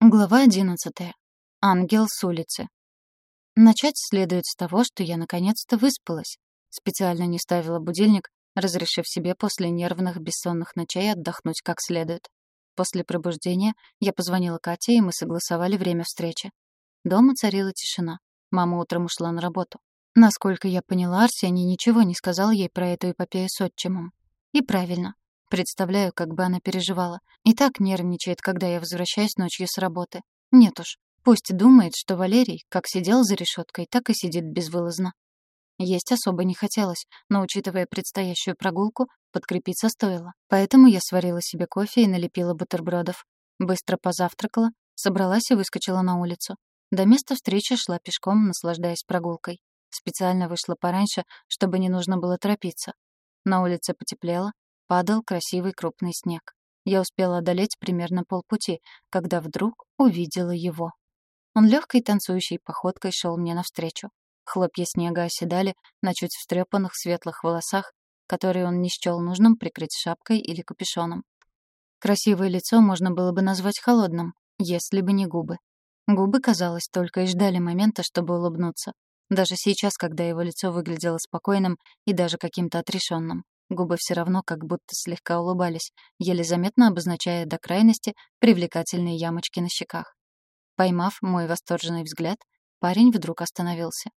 Глава одиннадцатая. Ангел с улицы. Начать следует с того, что я наконец-то выспалась. Специально не ставила будильник, разрешив себе после нервных бессонных ночей отдохнуть как следует. После пробуждения я позвонила Кате, и мы согласовали время встречи. Дома царила тишина. Мама утром ушла на работу. Насколько я поняла, Арсений ничего не сказал ей про эту эпопею с отчимом. И правильно. Представляю, как бы она переживала. И так нервничает, когда я возвращаюсь ночью с работы. Нет уж, пусть думает, что Валерий как сидел за решеткой, так и сидит безвылазно. Есть особо не хотелось, но, учитывая предстоящую прогулку, подкрепиться стоило. Поэтому я сварила себе кофе и налепила бутербродов. Быстро позавтракала, собралась и выскочила на улицу. До места встречи шла пешком, наслаждаясь прогулкой. Специально вышла пораньше, чтобы не нужно было торопиться. На улице потеплело, Падал красивый крупный снег. Я успела одолеть примерно полпути, когда вдруг увидела его. Он легкой танцующей походкой шел мне навстречу. Хлопья снега оседали на чуть встрепанных светлых волосах, которые он не счел нужным прикрыть шапкой или капюшоном. Красивое лицо можно было бы назвать холодным, если бы не губы. Губы, казалось, только и ждали момента, чтобы улыбнуться. Даже сейчас, когда его лицо выглядело спокойным и даже каким-то отрешенным. Губы все равно как будто слегка улыбались, еле заметно обозначая до крайности привлекательные ямочки на щеках. Поймав мой восторженный взгляд, парень вдруг остановился.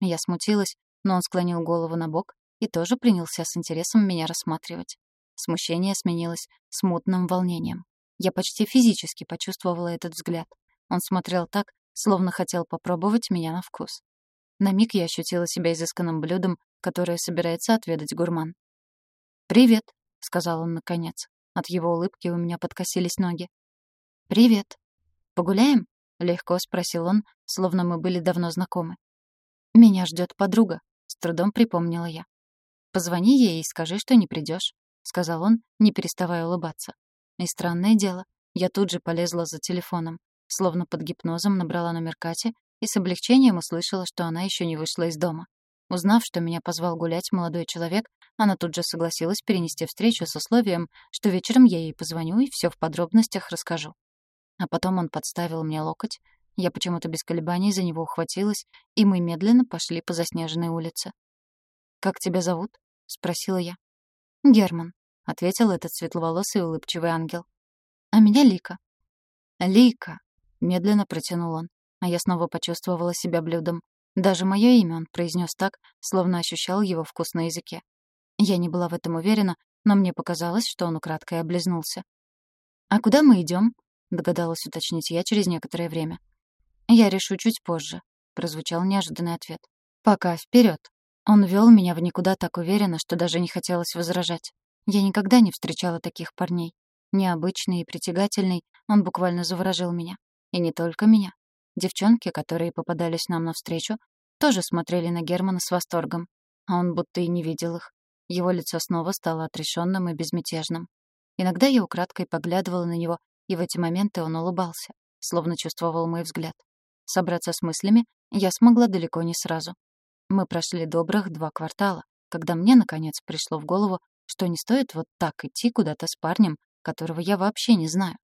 Я смутилась, но он склонил голову на бок и тоже принялся с интересом меня рассматривать. Смущение сменилось смутным волнением. Я почти физически почувствовала этот взгляд. Он смотрел так, словно хотел попробовать меня на вкус. На миг я ощутила себя изысканным блюдом, которое собирается отведать гурман. «Привет», — сказал он наконец. От его улыбки у меня подкосились ноги. «Привет. Погуляем?» — легко спросил он, словно мы были давно знакомы. «Меня ждет подруга», — с трудом припомнила я. «Позвони ей и скажи, что не придешь», — сказал он, не переставая улыбаться. И странное дело, я тут же полезла за телефоном, словно под гипнозом набрала номер Кати и с облегчением услышала, что она еще не вышла из дома. Узнав, что меня позвал гулять молодой человек, она тут же согласилась перенести встречу с условием, что вечером я ей позвоню и все в подробностях расскажу. А потом он подставил мне локоть, я почему-то без колебаний за него ухватилась, и мы медленно пошли по заснеженной улице. «Как тебя зовут?» — спросила я. «Герман», — ответил этот светловолосый улыбчивый ангел. «А меня Лика». «Лика», — медленно протянул он, а я снова почувствовала себя блюдом. Даже мое имя он произнес так, словно ощущал его вкус на языке. Я не была в этом уверена, но мне показалось, что он украдкой облизнулся. «А куда мы идем? догадалась уточнить я через некоторое время. «Я решу чуть позже», — прозвучал неожиданный ответ. «Пока вперед. Он вел меня в никуда так уверенно, что даже не хотелось возражать. Я никогда не встречала таких парней. Необычный и притягательный, он буквально заворожил меня. И не только меня. Девчонки, которые попадались нам навстречу, тоже смотрели на Германа с восторгом, а он будто и не видел их. Его лицо снова стало отрешенным и безмятежным. Иногда я украдкой поглядывала на него, и в эти моменты он улыбался, словно чувствовал мой взгляд. Собраться с мыслями я смогла далеко не сразу. Мы прошли добрых два квартала, когда мне, наконец, пришло в голову, что не стоит вот так идти куда-то с парнем, которого я вообще не знаю.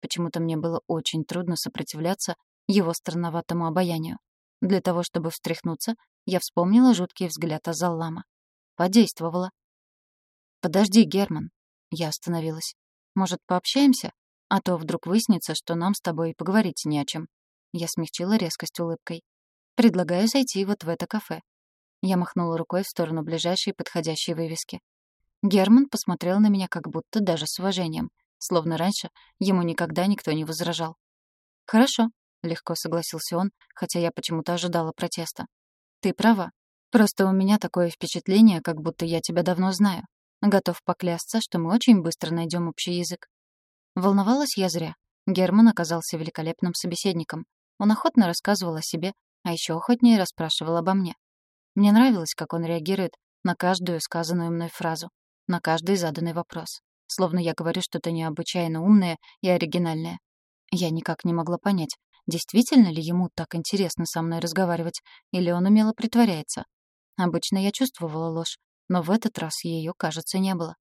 Почему-то мне было очень трудно сопротивляться его странноватому обаянию. Для того, чтобы встряхнуться, я вспомнила жуткий взгляд Азаллама. Подействовала. «Подожди, Герман». Я остановилась. «Может, пообщаемся? А то вдруг выяснится, что нам с тобой поговорить не о чем». Я смягчила резкость улыбкой. «Предлагаю зайти вот в это кафе». Я махнула рукой в сторону ближайшей подходящей вывески. Герман посмотрел на меня как будто даже с уважением, словно раньше ему никогда никто не возражал. «Хорошо», — легко согласился он, хотя я почему-то ожидала протеста. «Ты права. Просто у меня такое впечатление, как будто я тебя давно знаю. Готов поклясться, что мы очень быстро найдем общий язык». Волновалась я зря. Герман оказался великолепным собеседником. Он охотно рассказывал о себе, а еще охотнее расспрашивал обо мне. Мне нравилось, как он реагирует на каждую сказанную мной фразу, на каждый заданный вопрос. Словно я говорю что-то необычайно умное и оригинальное. Я никак не могла понять, Действительно ли ему так интересно со мной разговаривать, или он умело притворяется? Обычно я чувствовала ложь, но в этот раз ее, кажется, не было.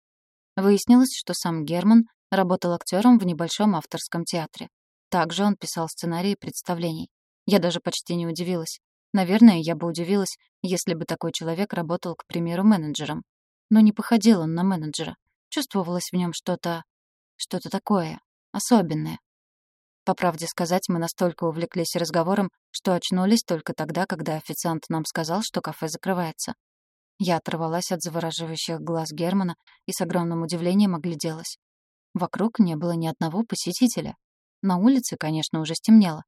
Выяснилось, что сам Герман работал актером в небольшом авторском театре. Также он писал сценарии представлений. Я даже почти не удивилась. Наверное, я бы удивилась, если бы такой человек работал, к примеру, менеджером. Но не походил он на менеджера. Чувствовалось в нем что-то... что-то такое, особенное. По правде сказать, мы настолько увлеклись разговором, что очнулись только тогда, когда официант нам сказал, что кафе закрывается. Я оторвалась от завораживающих глаз Германа и с огромным удивлением огляделась. Вокруг не было ни одного посетителя. На улице, конечно, уже стемнело.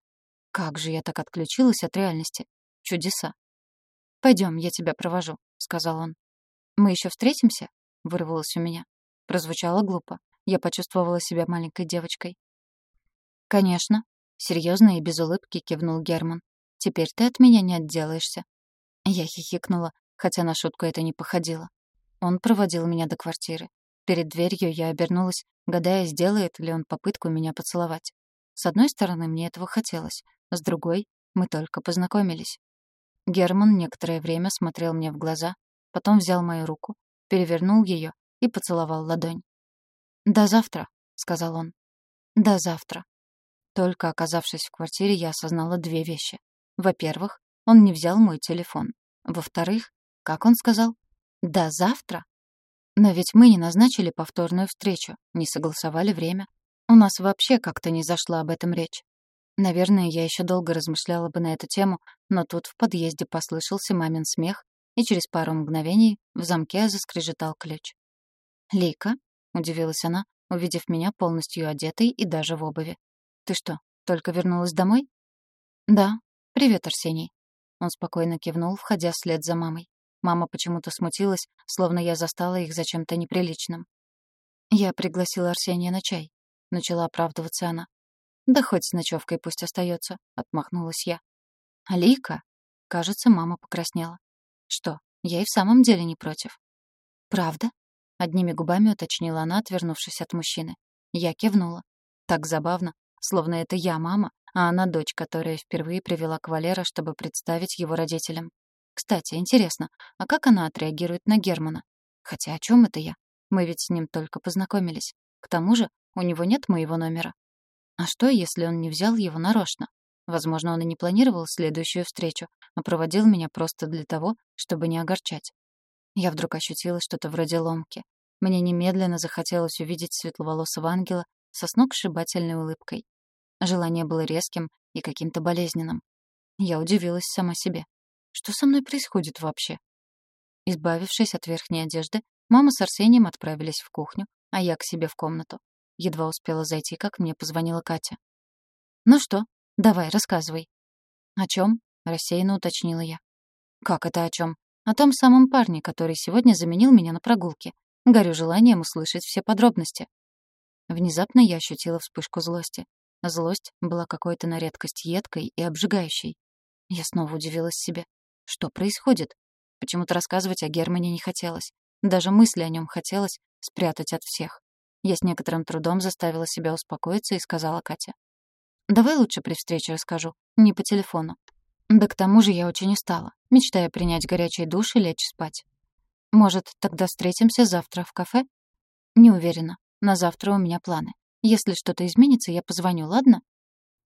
Как же я так отключилась от реальности? Чудеса. «Пойдем, я тебя провожу», — сказал он. «Мы еще встретимся?» — вырвалось у меня. Прозвучало глупо. Я почувствовала себя маленькой девочкой. «Конечно», — серьезно и без улыбки кивнул Герман. «Теперь ты от меня не отделаешься». Я хихикнула, хотя на шутку это не походило. Он проводил меня до квартиры. Перед дверью я обернулась, гадая, сделает ли он попытку меня поцеловать. С одной стороны, мне этого хотелось, с другой — мы только познакомились. Герман некоторое время смотрел мне в глаза, потом взял мою руку, перевернул ее и поцеловал ладонь. «До завтра», — сказал он. «До завтра». Только оказавшись в квартире, я осознала две вещи. Во-первых, он не взял мой телефон. Во-вторых, как он сказал? «До завтра?» Но ведь мы не назначили повторную встречу, не согласовали время. У нас вообще как-то не зашла об этом речь. Наверное, я еще долго размышляла бы на эту тему, но тут в подъезде послышался мамин смех, и через пару мгновений в замке заскрежетал ключ. «Лика?» — удивилась она, увидев меня полностью одетой и даже в обуви. «Ты что, только вернулась домой?» «Да. Привет, Арсений». Он спокойно кивнул, входя вслед за мамой. Мама почему-то смутилась, словно я застала их за чем-то неприличным. «Я пригласила Арсения на чай», — начала оправдываться она. «Да хоть с ночевкой пусть остается», — отмахнулась я. «Алика?» — кажется, мама покраснела. «Что, я и в самом деле не против». «Правда?» — одними губами уточнила она, отвернувшись от мужчины. Я кивнула. Так забавно, словно это я мама, а она дочь, которая впервые привела кавалера, чтобы представить его родителям. Кстати, интересно, а как она отреагирует на Германа? Хотя о чем это я? Мы ведь с ним только познакомились. К тому же у него нет моего номера. А что, если он не взял его нарочно? Возможно, он и не планировал следующую встречу, а проводил меня просто для того, чтобы не огорчать. Я вдруг ощутила что-то вроде ломки. Мне немедленно захотелось увидеть светловолосого ангела со сногсшибательной улыбкой. Желание было резким и каким-то болезненным. Я удивилась сама себе. Что со мной происходит вообще? Избавившись от верхней одежды, мама с Арсением отправились в кухню, а я к себе в комнату. Едва успела зайти, как мне позвонила Катя. «Ну что, давай, рассказывай». «О чем?» — рассеянно уточнила я. «Как это о чем? О том самом парне, который сегодня заменил меня на прогулке. Горю желанием услышать все подробности». Внезапно я ощутила вспышку злости. Злость была какой-то на редкость едкой и обжигающей. Я снова удивилась себе. Что происходит? Почему-то рассказывать о Германе не хотелось. Даже мысли о нем хотелось спрятать от всех. Я с некоторым трудом заставила себя успокоиться и сказала Кате. «Давай лучше при встрече расскажу, не по телефону. Да к тому же я очень устала, мечтая принять горячий душ и лечь спать. Может, тогда встретимся завтра в кафе? Не уверена. На завтра у меня планы. Если что-то изменится, я позвоню, ладно?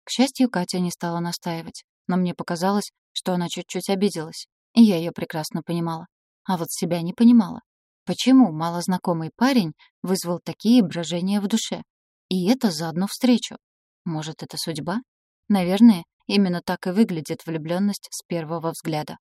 К счастью, Катя не стала настаивать но мне показалось, что она чуть-чуть обиделась, и я ее прекрасно понимала. А вот себя не понимала. Почему малознакомый парень вызвал такие брожения в душе? И это за одну встречу. Может, это судьба? Наверное, именно так и выглядит влюбленность с первого взгляда.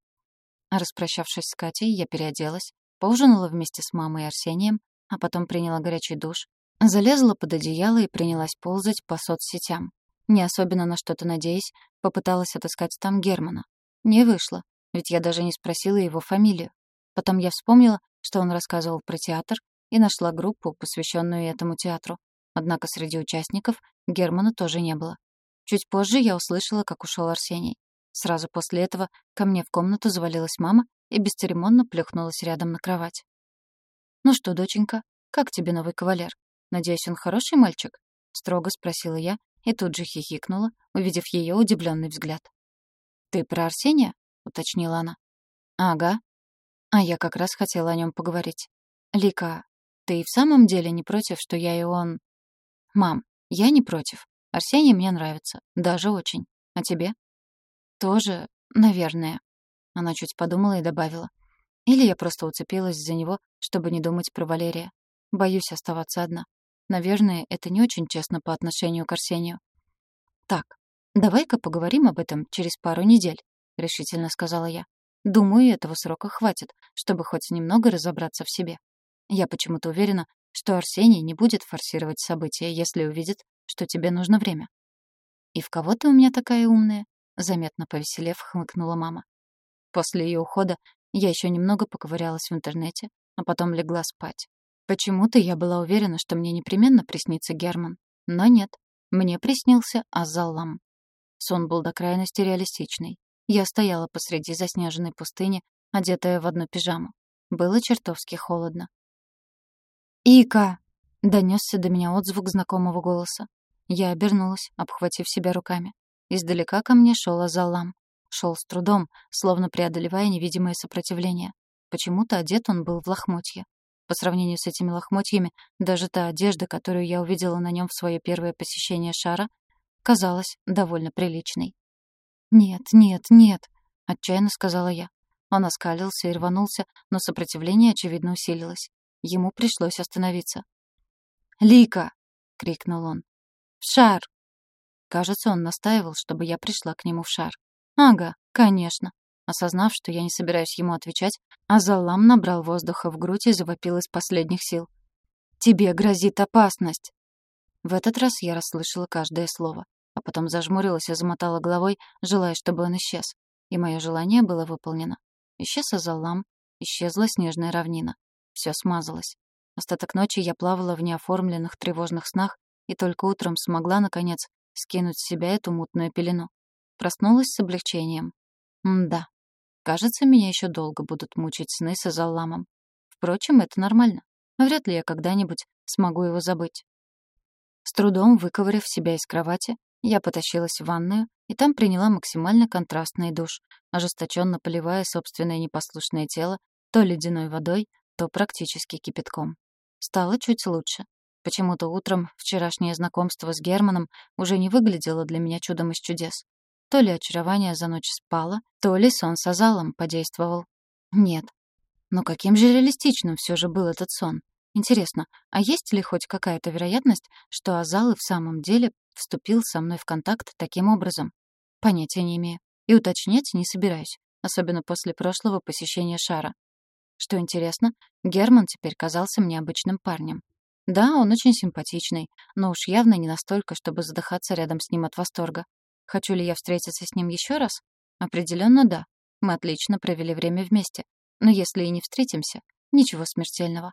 Распрощавшись с Катей, я переоделась, поужинала вместе с мамой и Арсением, а потом приняла горячий душ, залезла под одеяло и принялась ползать по соцсетям. Не особенно на что-то надеясь, попыталась отыскать там Германа. Не вышло, ведь я даже не спросила его фамилию. Потом я вспомнила, что он рассказывал про театр, и нашла группу, посвященную этому театру. Однако среди участников Германа тоже не было. Чуть позже я услышала, как ушел Арсений. Сразу после этого ко мне в комнату завалилась мама и бесцеремонно плюхнулась рядом на кровать. «Ну что, доченька, как тебе новый кавалер? Надеюсь, он хороший мальчик?» — строго спросила я, и тут же хихикнула, увидев ее удивленный взгляд. «Ты про Арсения?» — уточнила она. «Ага. А я как раз хотела о нем поговорить. Лика, ты и в самом деле не против, что я и он...» «Мам, я не против», — Арсений мне нравится, даже очень. А тебе? Тоже, наверное. Она чуть подумала и добавила. Или я просто уцепилась за него, чтобы не думать про Валерия. Боюсь оставаться одна. Наверное, это не очень честно по отношению к Арсению. «Так, давай-ка поговорим об этом через пару недель», — решительно сказала я. «Думаю, этого срока хватит, чтобы хоть немного разобраться в себе. Я почему-то уверена, что Арсений не будет форсировать события, если увидит, что тебе нужно время». «И в кого ты у меня такая умная?» — заметно повеселев, хмыкнула мама. После ее ухода я еще немного поковырялась в интернете, а потом легла спать. Почему-то я была уверена, что мне непременно приснится Герман. Но нет, мне приснился Азаллам. Сон был до крайности реалистичный. Я стояла посреди заснеженной пустыни, одетая в одну пижаму. Было чертовски холодно. «Ика!» — донесся до меня отзвук знакомого голоса. Я обернулась, обхватив себя руками. Издалека ко мне шел Азалам. Шел с трудом, словно преодолевая невидимое сопротивление. Почему-то одет он был в лохмотья. По сравнению с этими лохмотьями, даже та одежда, которую я увидела на нем в свое первое посещение шара, казалась довольно приличной. «Нет, нет, нет», — отчаянно сказала я. Он оскалился и рванулся, но сопротивление, очевидно, усилилось. Ему пришлось остановиться. «Лика!» — крикнул он. «В шар!» Кажется, он настаивал, чтобы я пришла к нему в шар. «Ага, конечно. Осознав, что я не собираюсь ему отвечать, Азалам набрал воздуха в грудь и завопил из последних сил. «Тебе грозит опасность!» В этот раз я расслышала каждое слово, а потом зажмурилась и замотала головой, желая, чтобы он исчез. И мое желание было выполнено. Исчез Азалам, исчезла снежная равнина. Все смазалось. Остаток ночи я плавала в неоформленных тревожных снах и только утром смогла, наконец, скинуть с себя эту мутную пелену. Проснулась с облегчением. М-да, Кажется, меня еще долго будут мучить сны с Азалламом. Впрочем, это нормально. Вряд ли я когда-нибудь смогу его забыть. С трудом выковыряв себя из кровати, я потащилась в ванную и там приняла максимально контрастный душ, ожесточенно поливая собственное непослушное тело то ледяной водой, то практически кипятком. Стало чуть лучше. Почему-то утром вчерашнее знакомство с Германом уже не выглядело для меня чудом из чудес. То ли очарование за ночь спало, то ли сон с Азалом подействовал. Нет. Но каким же реалистичным все же был этот сон? Интересно, а есть ли хоть какая-то вероятность, что Азал и в самом деле вступил со мной в контакт таким образом? Понятия не имею. И уточнять не собираюсь, особенно после прошлого посещения шара. Что интересно, Герман теперь казался мне обычным парнем. Да, он очень симпатичный, но уж явно не настолько, чтобы задыхаться рядом с ним от восторга. Хочу ли я встретиться с ним еще раз? Определенно да. Мы отлично провели время вместе. Но если и не встретимся, ничего смертельного.